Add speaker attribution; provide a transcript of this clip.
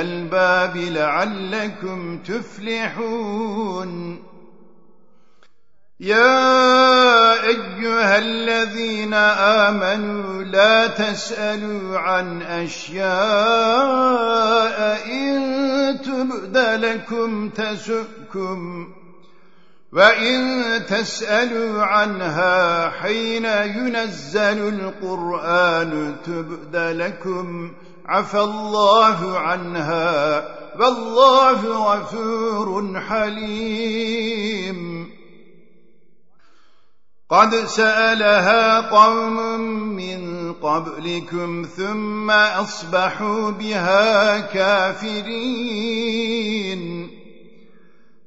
Speaker 1: الألباب لعلكم تفلحون. يا أيها الذين آمنوا لا تسألوا عن أشياء إن تبد لكم تسؤكم وإن تسألوا عنها حين ينزل القرآن تبد لكم عفى الله عنها والله غفور حليم. قد سألها قوم من قبلكم ثم أصبحوا بها كافرين.